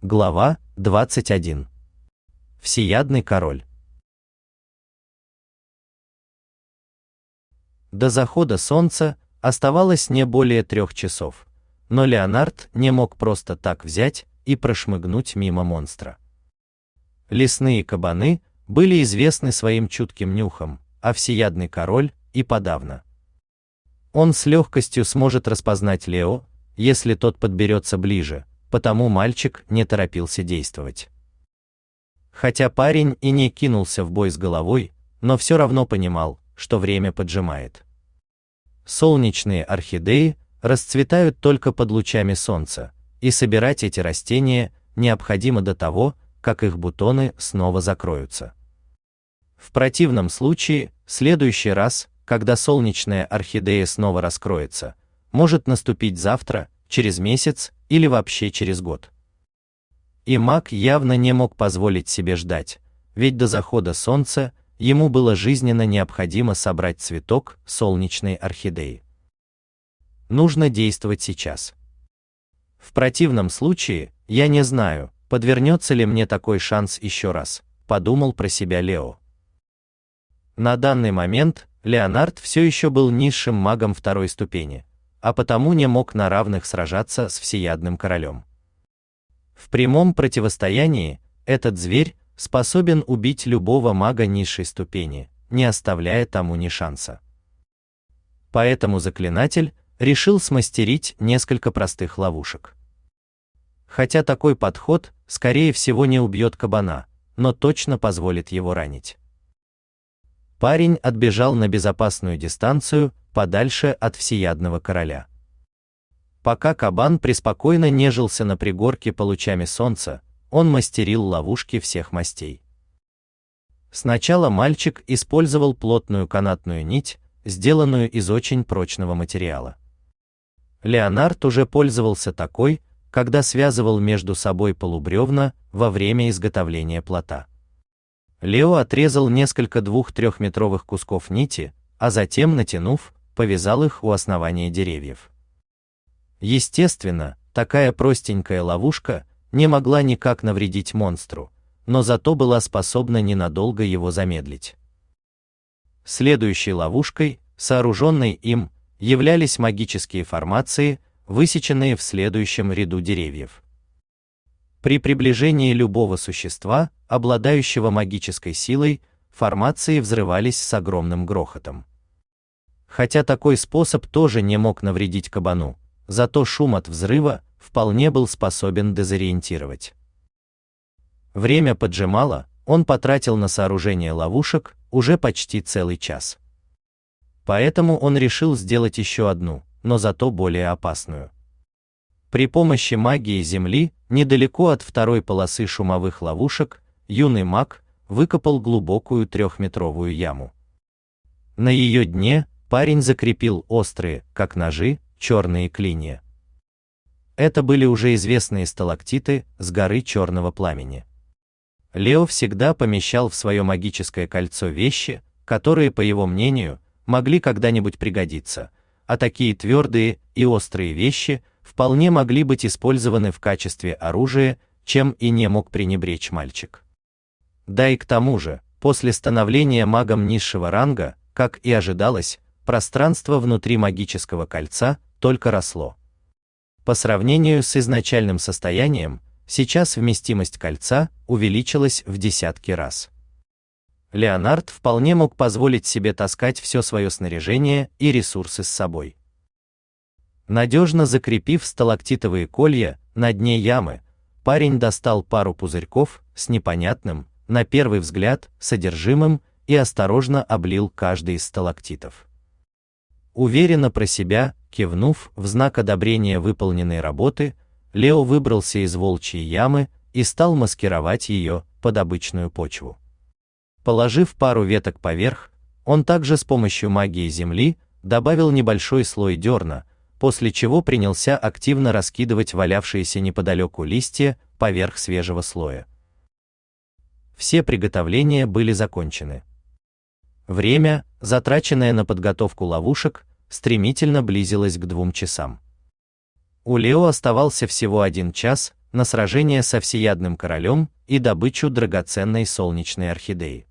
Глава 21. Всеядный король. До захода солнца оставалось не более трех часов, но Леонард не мог просто так взять и прошмыгнуть мимо монстра. Лесные кабаны были известны своим чутким нюхом, а всеядный король и подавно. Он с легкостью сможет распознать Лео, если тот подберется ближе, потому мальчик не торопился действовать. Хотя парень и не кинулся в бой с головой, но все равно понимал, что время поджимает. Солнечные орхидеи расцветают только под лучами солнца, и собирать эти растения необходимо до того, как их бутоны снова закроются. В противном случае, следующий раз, когда солнечная орхидея снова раскроется, может наступить завтра, через месяц или вообще через год. И маг явно не мог позволить себе ждать, ведь до захода солнца ему было жизненно необходимо собрать цветок солнечной орхидеи. Нужно действовать сейчас. В противном случае, я не знаю, подвернется ли мне такой шанс еще раз, подумал про себя Лео. На данный момент Леонард все еще был низшим магом второй ступени, а потому не мог на равных сражаться с всеядным королем. В прямом противостоянии этот зверь способен убить любого мага низшей ступени, не оставляя тому ни шанса. Поэтому заклинатель решил смастерить несколько простых ловушек. Хотя такой подход, скорее всего, не убьет кабана, но точно позволит его ранить. Парень отбежал на безопасную дистанцию, подальше от всеядного короля. Пока кабан преспокойно нежился на пригорке по лучами солнца, он мастерил ловушки всех мастей. Сначала мальчик использовал плотную канатную нить, сделанную из очень прочного материала. Леонард уже пользовался такой, когда связывал между собой полубревна во время изготовления плота. Лео отрезал несколько двух-трехметровых кусков нити, а затем, натянув, повязал их у основания деревьев. Естественно, такая простенькая ловушка не могла никак навредить монстру, но зато была способна ненадолго его замедлить. Следующей ловушкой, сооруженной им, являлись магические формации, высеченные в следующем ряду деревьев. При приближении любого существа, обладающего магической силой, формации взрывались с огромным грохотом. Хотя такой способ тоже не мог навредить кабану, зато шум от взрыва вполне был способен дезориентировать. Время поджимало, он потратил на сооружение ловушек уже почти целый час. Поэтому он решил сделать еще одну, но зато более опасную. При помощи магии Земли, недалеко от второй полосы шумовых ловушек, юный маг выкопал глубокую трехметровую яму. На ее дне парень закрепил острые, как ножи, черные клинья. Это были уже известные сталактиты с горы черного пламени. Лео всегда помещал в свое магическое кольцо вещи, которые, по его мнению, могли когда-нибудь пригодиться, а такие твердые и острые вещи вполне могли быть использованы в качестве оружия, чем и не мог пренебречь мальчик. Да и к тому же, после становления магом низшего ранга, как и ожидалось, пространство внутри магического кольца только росло. По сравнению с изначальным состоянием, сейчас вместимость кольца увеличилась в десятки раз. Леонард вполне мог позволить себе таскать все свое снаряжение и ресурсы с собой. Надежно закрепив сталактитовые колья на дне ямы, парень достал пару пузырьков с непонятным, на первый взгляд, содержимым и осторожно облил каждый из сталактитов. Уверенно про себя, кивнув в знак одобрения выполненной работы, Лео выбрался из волчьей ямы и стал маскировать ее под обычную почву. Положив пару веток поверх, он также с помощью магии земли добавил небольшой слой дерна, после чего принялся активно раскидывать валявшиеся неподалеку листья поверх свежего слоя. Все приготовления были закончены. Время, затраченное на подготовку ловушек, стремительно близилось к двум часам. У Лео оставался всего один час, на сражение со всеядным королем и добычу драгоценной солнечной орхидеи.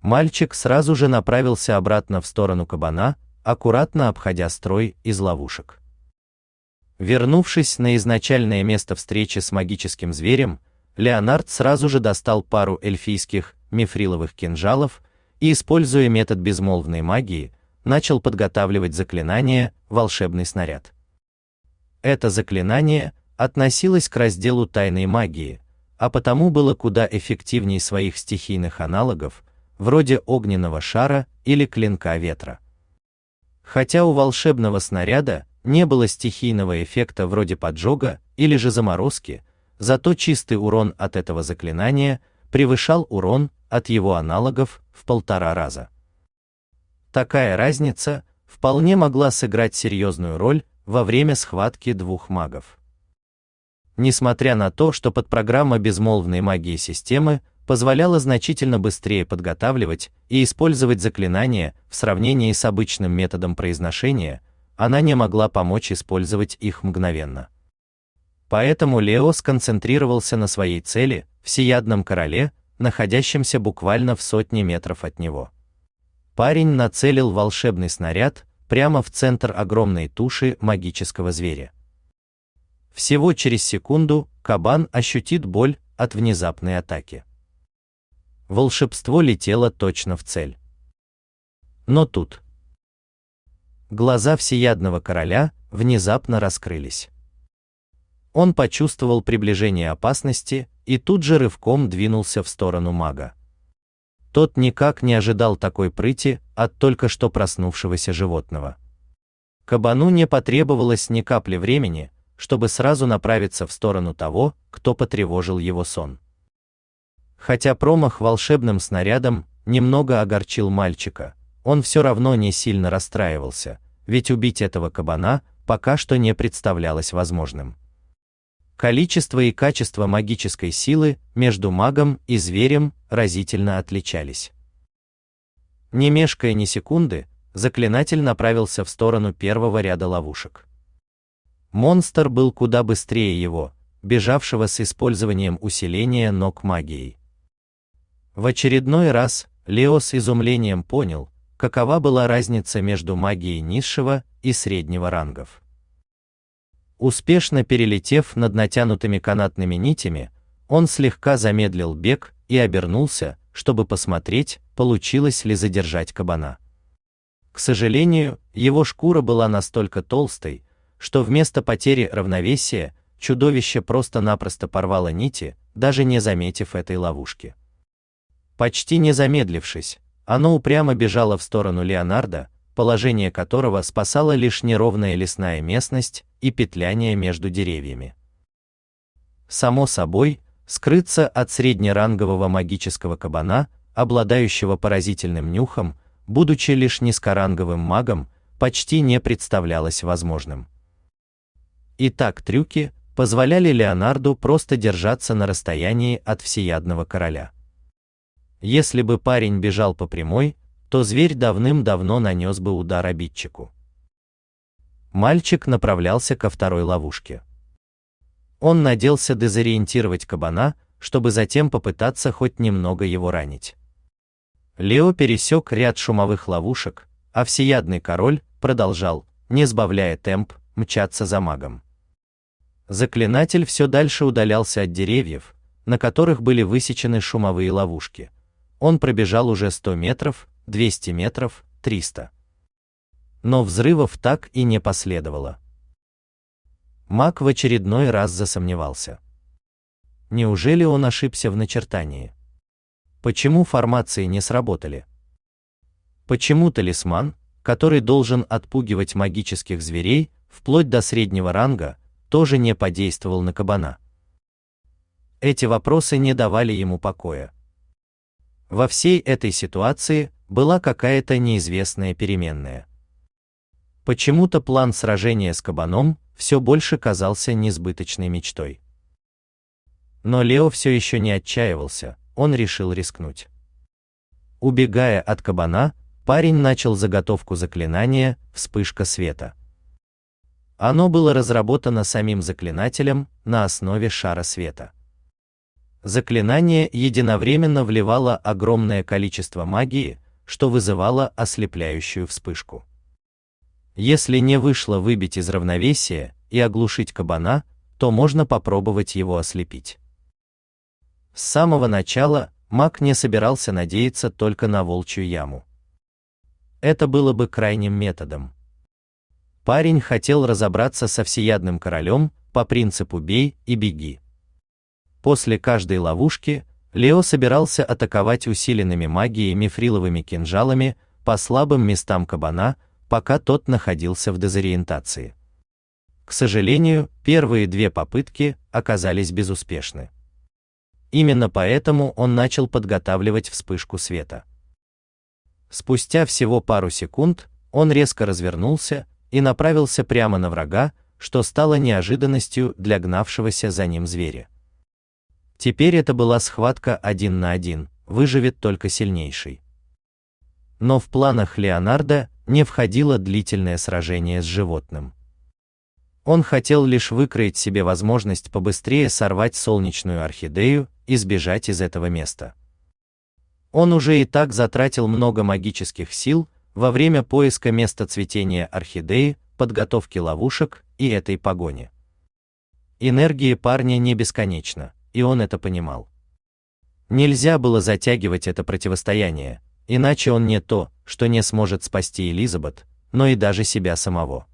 Мальчик сразу же направился обратно в сторону кабана, аккуратно обходя строй из ловушек. Вернувшись на изначальное место встречи с магическим зверем, Леонард сразу же достал пару эльфийских мифриловых кинжалов и, используя метод безмолвной магии, начал подготавливать заклинание «Волшебный снаряд». Это заклинание относилось к разделу тайной магии, а потому было куда эффективнее своих стихийных аналогов, вроде огненного шара или клинка ветра. Хотя у волшебного снаряда не было стихийного эффекта вроде поджога или же заморозки, зато чистый урон от этого заклинания превышал урон от его аналогов в полтора раза. Такая разница вполне могла сыграть серьезную роль во время схватки двух магов. Несмотря на то, что подпрограмма безмолвной магии системы позволяла значительно быстрее подготавливать и использовать заклинания в сравнении с обычным методом произношения, она не могла помочь использовать их мгновенно. Поэтому Лео сконцентрировался на своей цели, всеядном короле, находящемся буквально в сотне метров от него. Парень нацелил волшебный снаряд прямо в центр огромной туши магического зверя. Всего через секунду кабан ощутит боль от внезапной атаки. Волшебство летело точно в цель. Но тут глаза всеядного короля внезапно раскрылись. Он почувствовал приближение опасности и тут же рывком двинулся в сторону мага. Тот никак не ожидал такой прыти от только что проснувшегося животного. Кабану не потребовалось ни капли времени, чтобы сразу направиться в сторону того, кто потревожил его сон. Хотя промах волшебным снарядом немного огорчил мальчика, он все равно не сильно расстраивался, ведь убить этого кабана пока что не представлялось возможным. Количество и качество магической силы между магом и зверем разительно отличались. Не мешкая ни секунды, заклинатель направился в сторону первого ряда ловушек. Монстр был куда быстрее его, бежавшего с использованием усиления ног магией. В очередной раз Лео с изумлением понял, какова была разница между магией низшего и среднего рангов. Успешно перелетев над натянутыми канатными нитями, он слегка замедлил бег и обернулся, чтобы посмотреть, получилось ли задержать кабана. К сожалению, его шкура была настолько толстой, что вместо потери равновесия чудовище просто-напросто порвало нити, даже не заметив этой ловушки. Почти не замедлившись, оно упрямо бежало в сторону Леонардо, положение которого спасала лишь неровная лесная местность и петляние между деревьями. Само собой, скрыться от среднерангового магического кабана, обладающего поразительным нюхом, будучи лишь низкоранговым магом, почти не представлялось возможным. Итак, трюки позволяли Леонарду просто держаться на расстоянии от всеядного короля. Если бы парень бежал по прямой, то зверь давным-давно нанес бы удар обидчику. Мальчик направлялся ко второй ловушке. Он надеялся дезориентировать кабана, чтобы затем попытаться хоть немного его ранить. Лео пересек ряд шумовых ловушек, а всеядный король продолжал, не сбавляя темп, мчаться за магом. Заклинатель все дальше удалялся от деревьев, на которых были высечены шумовые ловушки. Он пробежал уже 100 метров, 200 метров, 300. Но взрывов так и не последовало. Мак в очередной раз засомневался. Неужели он ошибся в начертании? Почему формации не сработали? Почему талисман, который должен отпугивать магических зверей, вплоть до среднего ранга, тоже не подействовал на кабана? Эти вопросы не давали ему покоя. Во всей этой ситуации была какая-то неизвестная переменная. Почему-то план сражения с кабаном все больше казался несбыточной мечтой. Но Лео все еще не отчаивался, он решил рискнуть. Убегая от кабана, парень начал заготовку заклинания «Вспышка света». Оно было разработано самим заклинателем на основе шара света. Заклинание единовременно вливало огромное количество магии, что вызывало ослепляющую вспышку. Если не вышло выбить из равновесия и оглушить кабана, то можно попробовать его ослепить. С самого начала маг не собирался надеяться только на волчью яму. Это было бы крайним методом. Парень хотел разобраться со всеядным королем по принципу бей и беги. После каждой ловушки Лео собирался атаковать усиленными магией мифриловыми кинжалами по слабым местам кабана, пока тот находился в дезориентации. К сожалению, первые две попытки оказались безуспешны. Именно поэтому он начал подготавливать вспышку света. Спустя всего пару секунд он резко развернулся и направился прямо на врага, что стало неожиданностью для гнавшегося за ним зверя. Теперь это была схватка один на один, выживет только сильнейший. Но в планах Леонардо не входило длительное сражение с животным. Он хотел лишь выкроить себе возможность побыстрее сорвать солнечную орхидею и сбежать из этого места. Он уже и так затратил много магических сил во время поиска места цветения орхидеи, подготовки ловушек и этой погони. Энергия парня не бесконечна и он это понимал. Нельзя было затягивать это противостояние, иначе он не то, что не сможет спасти Элизабет, но и даже себя самого.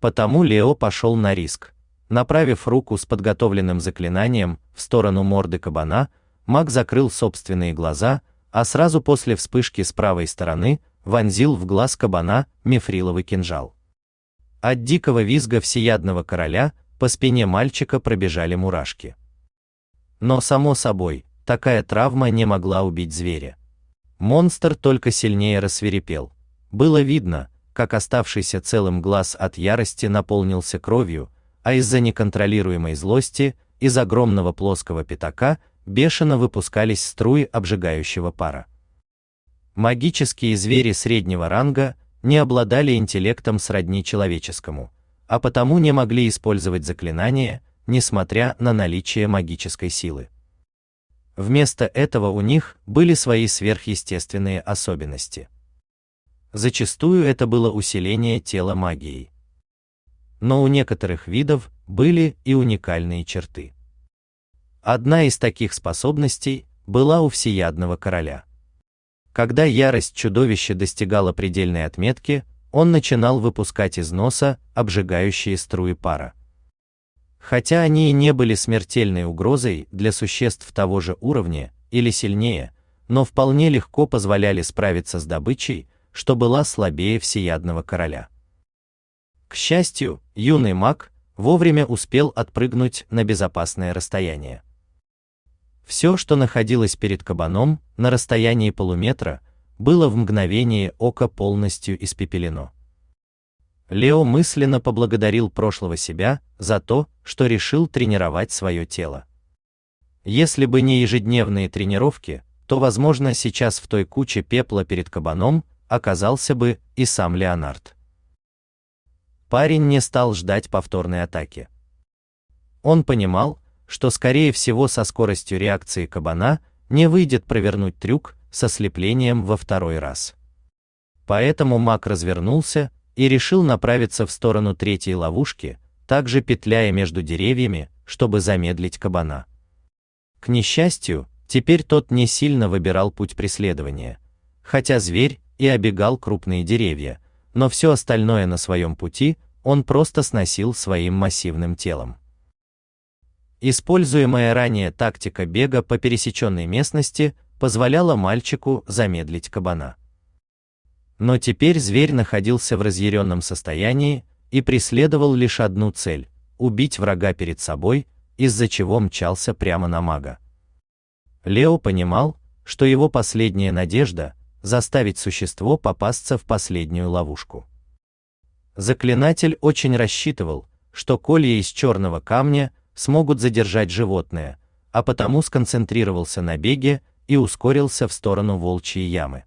Потому Лео пошел на риск. Направив руку с подготовленным заклинанием в сторону морды кабана, маг закрыл собственные глаза, а сразу после вспышки с правой стороны вонзил в глаз кабана мифриловый кинжал. От дикого визга всеядного короля по спине мальчика пробежали мурашки. Но само собой, такая травма не могла убить зверя. Монстр только сильнее рассверепел. Было видно, как оставшийся целым глаз от ярости наполнился кровью, а из-за неконтролируемой злости из огромного плоского пятака бешено выпускались струи обжигающего пара. Магические звери среднего ранга не обладали интеллектом сродни человеческому, а потому не могли использовать заклинания, несмотря на наличие магической силы. Вместо этого у них были свои сверхъестественные особенности. Зачастую это было усиление тела магией. Но у некоторых видов были и уникальные черты. Одна из таких способностей была у всеядного короля. Когда ярость чудовища достигала предельной отметки, он начинал выпускать из носа обжигающие струи пара. Хотя они и не были смертельной угрозой для существ того же уровня или сильнее, но вполне легко позволяли справиться с добычей, что была слабее всеядного короля. К счастью, юный маг вовремя успел отпрыгнуть на безопасное расстояние. Все, что находилось перед кабаном на расстоянии полуметра, было в мгновение ока полностью испепелено. Лео мысленно поблагодарил прошлого себя за то, что решил тренировать свое тело. Если бы не ежедневные тренировки, то, возможно, сейчас в той куче пепла перед кабаном оказался бы и сам Леонард. Парень не стал ждать повторной атаки. Он понимал, что скорее всего со скоростью реакции кабана не выйдет провернуть трюк со слеплением во второй раз. Поэтому маг развернулся и решил направиться в сторону третьей ловушки, также петляя между деревьями, чтобы замедлить кабана. К несчастью, теперь тот не сильно выбирал путь преследования, хотя зверь и обегал крупные деревья, но все остальное на своем пути он просто сносил своим массивным телом. Используемая ранее тактика бега по пересеченной местности позволяла мальчику замедлить кабана. Но теперь зверь находился в разъяренном состоянии и преследовал лишь одну цель – убить врага перед собой, из-за чего мчался прямо на мага. Лео понимал, что его последняя надежда – заставить существо попасться в последнюю ловушку. Заклинатель очень рассчитывал, что колья из черного камня смогут задержать животное, а потому сконцентрировался на беге и ускорился в сторону волчьей ямы.